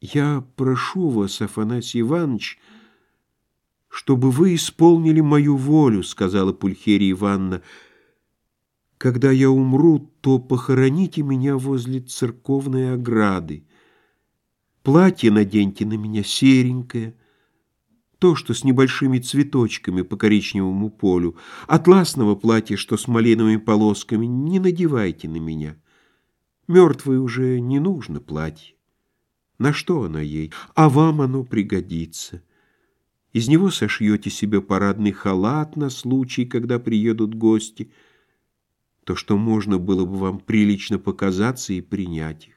Я прошу вас, Афанасий Иванович, чтобы вы исполнили мою волю, сказала Пульхерия Ивановна. Когда я умру, то похороните меня возле церковной ограды. Платье наденьте на меня серенькое, то, что с небольшими цветочками по коричневому полю. Атласного платья, что с малиновыми полосками, не надевайте на меня. Мертвой уже не нужно платье. На что оно ей? А вам оно пригодится. Из него сошьете себе парадный халат на случай, когда приедут гости, то, что можно было бы вам прилично показаться и принять их.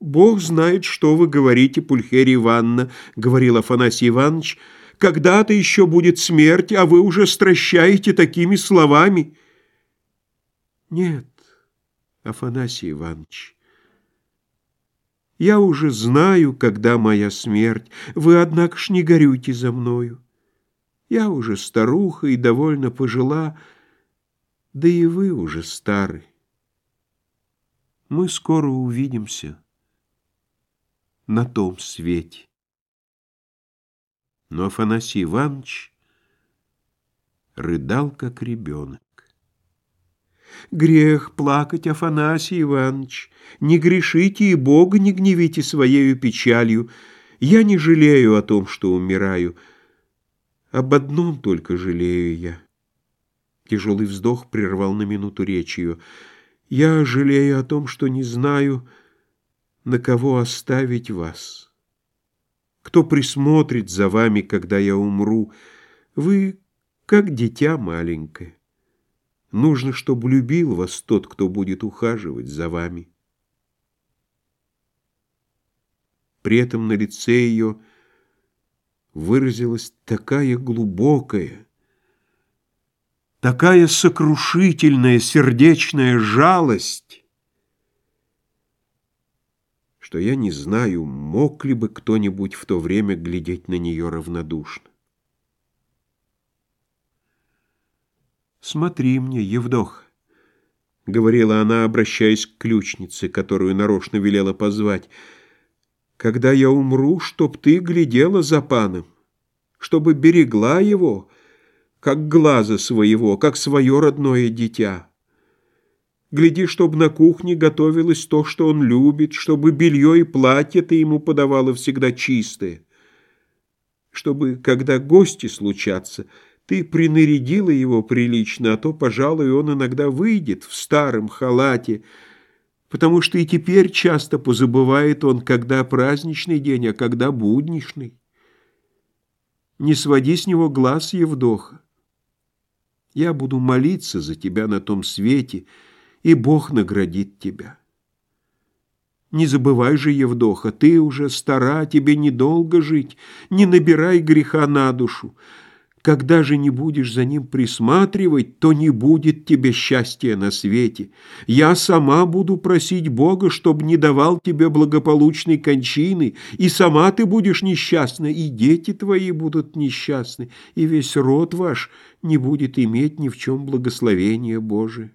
«Бог знает, что вы говорите, Пульхерия Ивановна», — говорил Афанасий Иванович, «когда-то еще будет смерть, а вы уже стращаете такими словами». «Нет, Афанасий Иванович, я уже знаю, когда моя смерть. Вы, однако ж, не горюйте за мною. Я уже старуха и довольно пожила, да и вы уже стары. Мы скоро увидимся на том свете. Но Афанасий Иванович рыдал, как ребенок. Грех плакать, Афанасий Иванович. Не грешите и Бога не гневите своею печалью. Я не жалею о том, что умираю. Об одном только жалею я. Тяжелый вздох прервал на минуту речь ее. Я жалею о том, что не знаю, на кого оставить вас. Кто присмотрит за вами, когда я умру? Вы как дитя маленькое. Нужно, чтобы любил вас тот, кто будет ухаживать за вами. При этом на лице ее выразилась такая глубокая, такая сокрушительная сердечная жалость, что я не знаю, мог ли бы кто-нибудь в то время глядеть на нее равнодушно. «Смотри мне, Евдох», — говорила она, обращаясь к ключнице, которую нарочно велела позвать, «когда я умру, чтоб ты глядела за паном, чтобы берегла его, как глаза своего, как свое родное дитя. Гляди, чтоб на кухне готовилось то, что он любит, чтобы белье и платье ты ему подавала всегда чистое, чтобы, когда гости случатся, — ты принарядила его прилично, а то, пожалуй, он иногда выйдет в старом халате, потому что и теперь часто позабывает он, когда праздничный день, а когда будничный. Не своди с него глаз, Евдоха. Я буду молиться за тебя на том свете, и Бог наградит тебя. Не забывай же, Евдоха, ты уже стара, тебе недолго жить, не набирай греха на душу. Когда же не будешь за ним присматривать, то не будет тебе счастья на свете. Я сама буду просить Бога, чтобы не давал тебе благополучной кончины, и сама ты будешь несчастна, и дети твои будут несчастны, и весь род ваш не будет иметь ни в чем благословения Божия.